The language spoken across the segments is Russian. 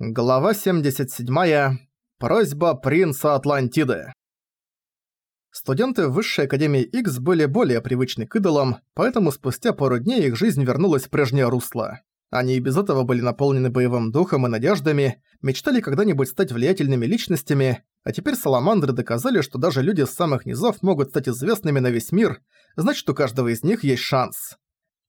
Глава 77. Просьба принца Атлантиды. Студенты Высшей Академии X были более привычны к идолам, поэтому спустя пару дней их жизнь вернулась в прежнее русло. Они и без этого были наполнены боевым духом и надеждами, мечтали когда-нибудь стать влиятельными личностями, а теперь саламандры доказали, что даже люди с самых низов могут стать известными на весь мир, значит у каждого из них есть шанс.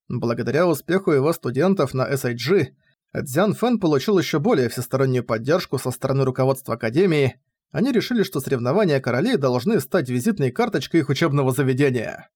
Благодаря успеху его студентов на SIG, Цзян Фэн получил еще более всестороннюю поддержку со стороны руководства Академии. Они решили, что соревнования королей должны стать визитной карточкой их учебного заведения.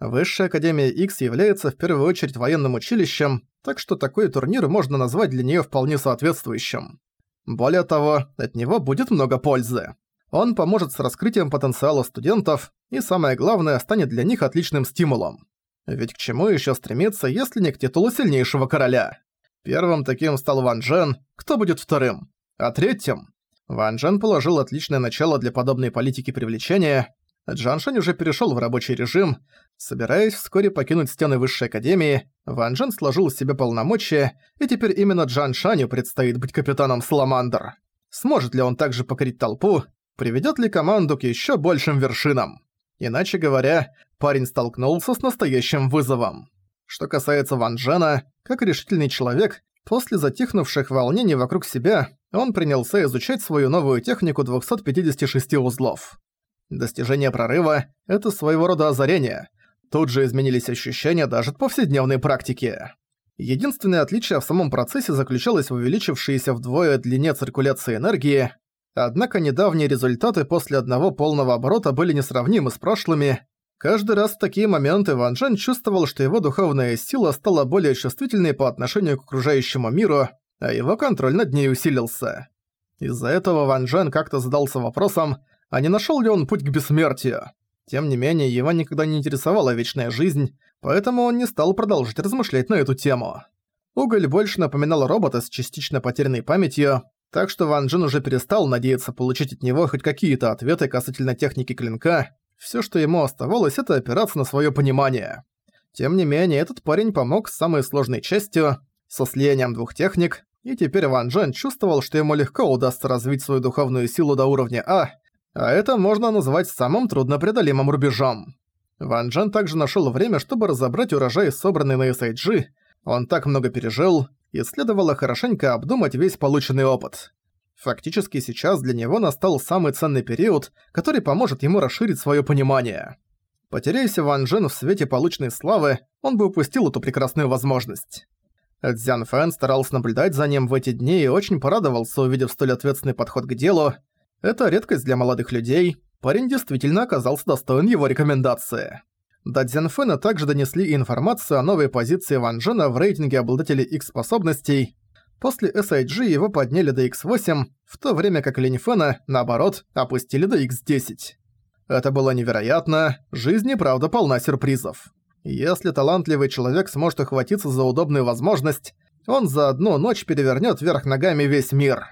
Высшая Академия X является в первую очередь военным училищем, так что такой турнир можно назвать для нее вполне соответствующим. Более того, от него будет много пользы. Он поможет с раскрытием потенциала студентов и, самое главное, станет для них отличным стимулом. Ведь к чему еще стремиться, если не к титулу сильнейшего короля? Первым таким стал Ван Джен, кто будет вторым? А третьим? Ван Джен положил отличное начало для подобной политики привлечения. Джан Шань уже перешел в рабочий режим. Собираясь вскоре покинуть стены Высшей Академии, Ван Джен сложил себе полномочия, и теперь именно Джан Шаню предстоит быть капитаном Саламандр. Сможет ли он также покорить толпу, приведет ли команду к еще большим вершинам? Иначе говоря, парень столкнулся с настоящим вызовом. Что касается Ван Джена, как решительный человек, после затихнувших волнений вокруг себя, он принялся изучать свою новую технику 256 узлов. Достижение прорыва – это своего рода озарение. Тут же изменились ощущения даже от повседневной практики. Единственное отличие в самом процессе заключалось в увеличившейся вдвое длине циркуляции энергии, однако недавние результаты после одного полного оборота были несравнимы с прошлыми, Каждый раз в такие моменты Ван Джен чувствовал, что его духовная сила стала более чувствительной по отношению к окружающему миру, а его контроль над ней усилился. Из-за этого Ван Джен как-то задался вопросом, а не нашел ли он путь к бессмертию. Тем не менее, его никогда не интересовала вечная жизнь, поэтому он не стал продолжить размышлять на эту тему. Уголь больше напоминал робота с частично потерянной памятью, так что Ван Джен уже перестал надеяться получить от него хоть какие-то ответы касательно техники клинка, Всё, что ему оставалось, это опираться на своё понимание. Тем не менее, этот парень помог с самой сложной частью, со слиянием двух техник, и теперь Ван Джен чувствовал, что ему легко удастся развить свою духовную силу до уровня А, а это можно назвать самым труднопреодолимым рубежом. Ван Джен также нашёл время, чтобы разобрать урожай, собранный на SIG. Он так много пережил, и следовало хорошенько обдумать весь полученный опыт. Фактически сейчас для него настал самый ценный период, который поможет ему расширить своё понимание. Потеряйся Ван Джен в свете полученной славы, он бы упустил эту прекрасную возможность. Цзян Фэн старался наблюдать за ним в эти дни и очень порадовался, увидев столь ответственный подход к делу. Это редкость для молодых людей, парень действительно оказался достоин его рекомендации. До Цзян Фэна также донесли информацию о новой позиции Ван Джена в рейтинге обладателей X-способностей, После SIG его подняли до X8, в то время как Ленифена, наоборот, опустили до X10. Это было невероятно, жизнь и правда полна сюрпризов. Если талантливый человек сможет ухватиться за удобную возможность, он за одну ночь перевернёт вверх ногами весь мир.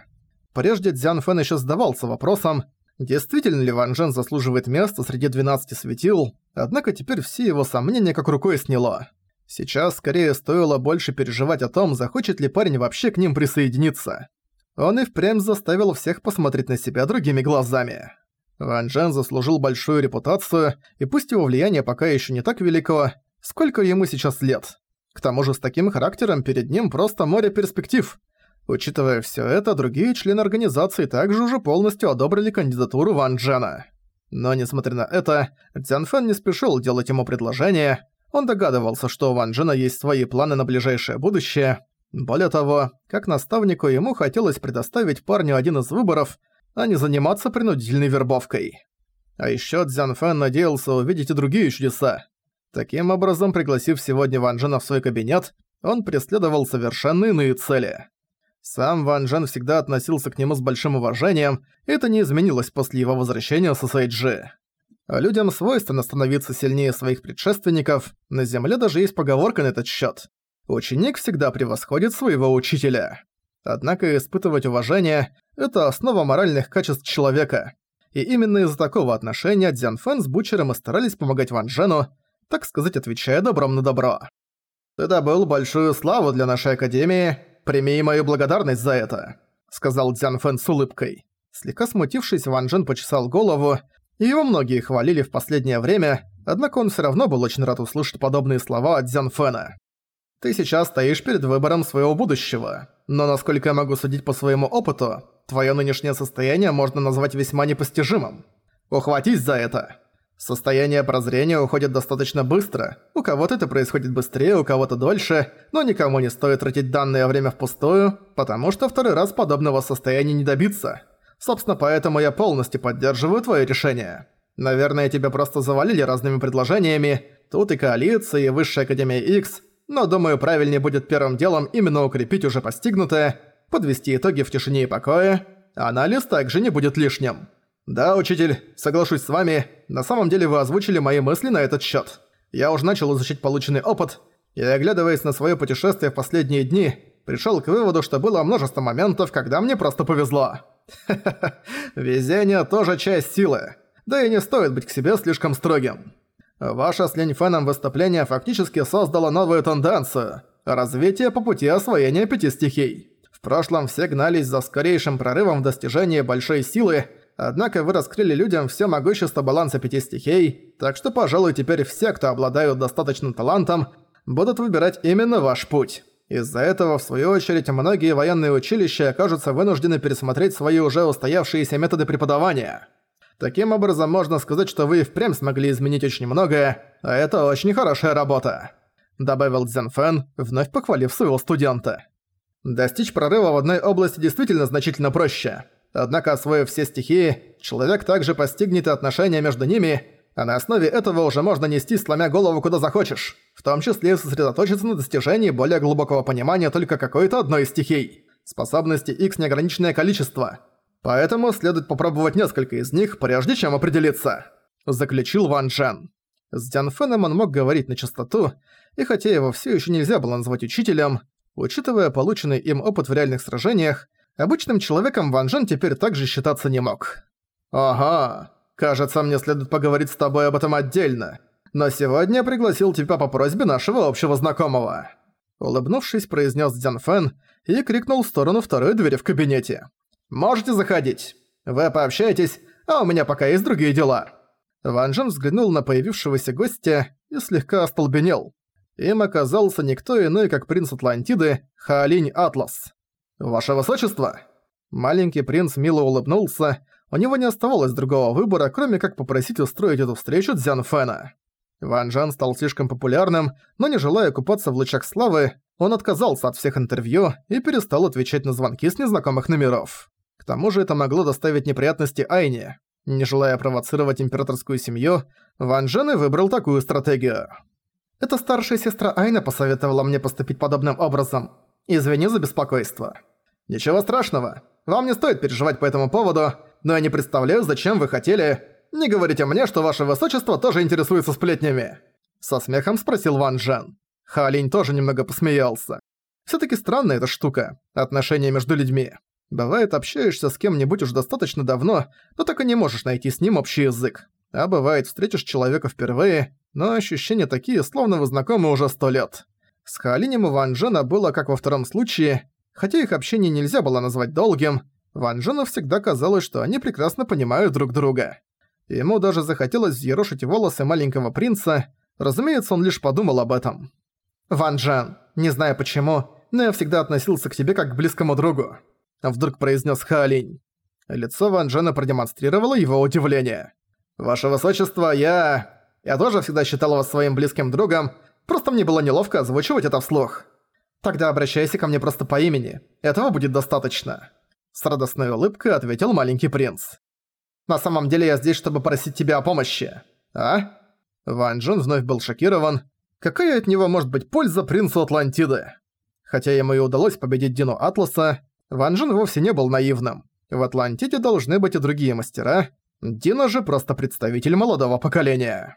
Прежде Дзян Фэн ещё задавался вопросом, действительно ли Ван Джен заслуживает места среди 12 светил, однако теперь все его сомнения как рукой сняло. Сейчас скорее стоило больше переживать о том, захочет ли парень вообще к ним присоединиться. Он и впрямь заставил всех посмотреть на себя другими глазами. Ван Джен заслужил большую репутацию, и пусть его влияние пока еще не так велико, сколько ему сейчас лет. К тому же с таким характером перед ним просто море перспектив. Учитывая все это, другие члены организации также уже полностью одобрили кандидатуру Ван Джена. Но несмотря на это, Цзян Фэн не спешил делать ему предложение, он догадывался, что у Ван Джена есть свои планы на ближайшее будущее. Более того, как наставнику ему хотелось предоставить парню один из выборов, а не заниматься принудительной вербовкой. А ещё Цзян Фэн надеялся увидеть и другие чудеса. Таким образом, пригласив сегодня Ван Джена в свой кабинет, он преследовал совершенно иные цели. Сам Ван Джен всегда относился к нему с большим уважением, и это не изменилось после его возвращения с Сайджи. А людям свойственно становиться сильнее своих предшественников, на Земле даже есть поговорка на этот счет. Ученик всегда превосходит своего учителя. Однако испытывать уважение – это основа моральных качеств человека. И именно из-за такого отношения Дзян с Бучером и старались помогать Ван Джену, так сказать, отвечая добром на добро. «Ты добыл большую славу для нашей Академии, прими мою благодарность за это. — сказал Дзян с улыбкой. Слегка смутившись, Ван Джен почесал голову, его многие хвалили в последнее время, однако он всё равно был очень рад услышать подобные слова от Дзян Фэна. «Ты сейчас стоишь перед выбором своего будущего, но насколько я могу судить по своему опыту, твоё нынешнее состояние можно назвать весьма непостижимым. Ухватись за это!» Состояние прозрения уходит достаточно быстро. У кого-то это происходит быстрее, у кого-то дольше, но никому не стоит тратить данное время впустую, потому что второй раз подобного состояния не добиться. Собственно, поэтому я полностью поддерживаю твое решение. Наверное, тебя просто завалили разными предложениями. Тут и коалиция, и Высшая Академия X. Но, думаю, правильнее будет первым делом именно укрепить уже постигнутое, подвести итоги в тишине и покое. Анализ также не будет лишним. «Да, учитель, соглашусь с вами. На самом деле вы озвучили мои мысли на этот счет. Я уже начал изучить полученный опыт, и, оглядываясь на свое путешествие в последние дни, пришел к выводу, что было множество моментов, когда мне просто повезло. Везение тоже часть силы. Да и не стоит быть к себе слишком строгим. Ваше с Линьфеном выступление фактически создало новую тенденцию – развитие по пути освоения пяти стихий. В прошлом все гнались за скорейшим прорывом в достижении большой силы – Однако вы раскрыли людям все могущество баланса пяти стихий, так что, пожалуй, теперь все, кто обладают достаточным талантом, будут выбирать именно ваш путь. Из-за этого, в свою очередь, многие военные училища окажутся вынуждены пересмотреть свои уже устоявшиеся методы преподавания. Таким образом, можно сказать, что вы впрямь смогли изменить очень многое, а это очень хорошая работа», — добавил Цзэн вновь похвалив своего студента. «Достичь прорыва в одной области действительно значительно проще». Однако, освоив все стихии, человек также постигнет и отношения между ними, а на основе этого уже можно нести, сломя голову куда захочешь, том числе сосредоточиться на достижении более глубокого понимания только какой-то одной из стихий. Способности X неограниченное количество. Поэтому следует попробовать несколько из них, прежде чем определиться. Заключил Ван Джен. С Дян Фэном он мог говорить на чистоту, и хотя его все еще нельзя было назвать учителем, учитывая полученный им опыт в реальных сражениях, Обычным человеком Ван Жен теперь также считаться не мог. «Ага, кажется, мне следует поговорить с тобой об этом отдельно. Но сегодня я пригласил тебя по просьбе нашего общего знакомого». Улыбнувшись, произнес Дзян Фэн и крикнул в сторону второй двери в кабинете. «Можете заходить. Вы пообщаетесь, а у меня пока есть другие дела». Ван Джен взглянул на появившегося гостя и слегка остолбенел. Им оказался никто иной, как принц Атлантиды Хаолинь Атлас. «Ваше высочество!» Маленький принц мило улыбнулся, у него не оставалось другого выбора, кроме как попросить устроить эту встречу Дзян Фэна. Ван Джан стал слишком популярным, но не желая купаться в лучах славы, он отказался от всех интервью и перестал отвечать на звонки с незнакомых номеров. К тому же это могло доставить неприятности Айне. Не желая провоцировать императорскую семью, Ван Джен и выбрал такую стратегию. «Эта старшая сестра Айна посоветовала мне поступить подобным образом. Извини за беспокойство. Ничего страшного. Вам не стоит переживать по этому поводу, но я не представляю, зачем вы хотели... Не говорите мне, что ваше высочество тоже интересуется сплетнями. Со смехом спросил Ван Джен. Халинь тоже немного посмеялся. Всё-таки странная эта штука – отношения между людьми. Бывает, общаешься с кем-нибудь уже достаточно давно, но так и не можешь найти с ним общий язык. А бывает, встретишь человека впервые, но ощущения такие, словно вы знакомы уже сто лет. С Хаолинем и Ван Джена было как во втором случае, хотя их общение нельзя было назвать долгим, Ван Джену всегда казалось, что они прекрасно понимают друг друга. Ему даже захотелось взъерошить волосы маленького принца, разумеется, он лишь подумал об этом. «Ван Джен, не знаю почему, но я всегда относился к тебе как к близкому другу», вдруг произнес Хаолинь. Лицо Ван Джена продемонстрировало его удивление. «Ваше Высочество, я... Я тоже всегда считал вас своим близким другом, Просто мне было неловко озвучивать это вслух. Тогда обращайся ко мне просто по имени. Этого будет достаточно. С радостной улыбкой ответил маленький принц. На самом деле я здесь, чтобы просить тебя о помощи. А? Ван Джун вновь был шокирован. Какая от него может быть польза принцу Атлантиды? Хотя ему и удалось победить Дину Атласа, Ван Джун вовсе не был наивным. В Атлантиде должны быть и другие мастера. Дина же просто представитель молодого поколения.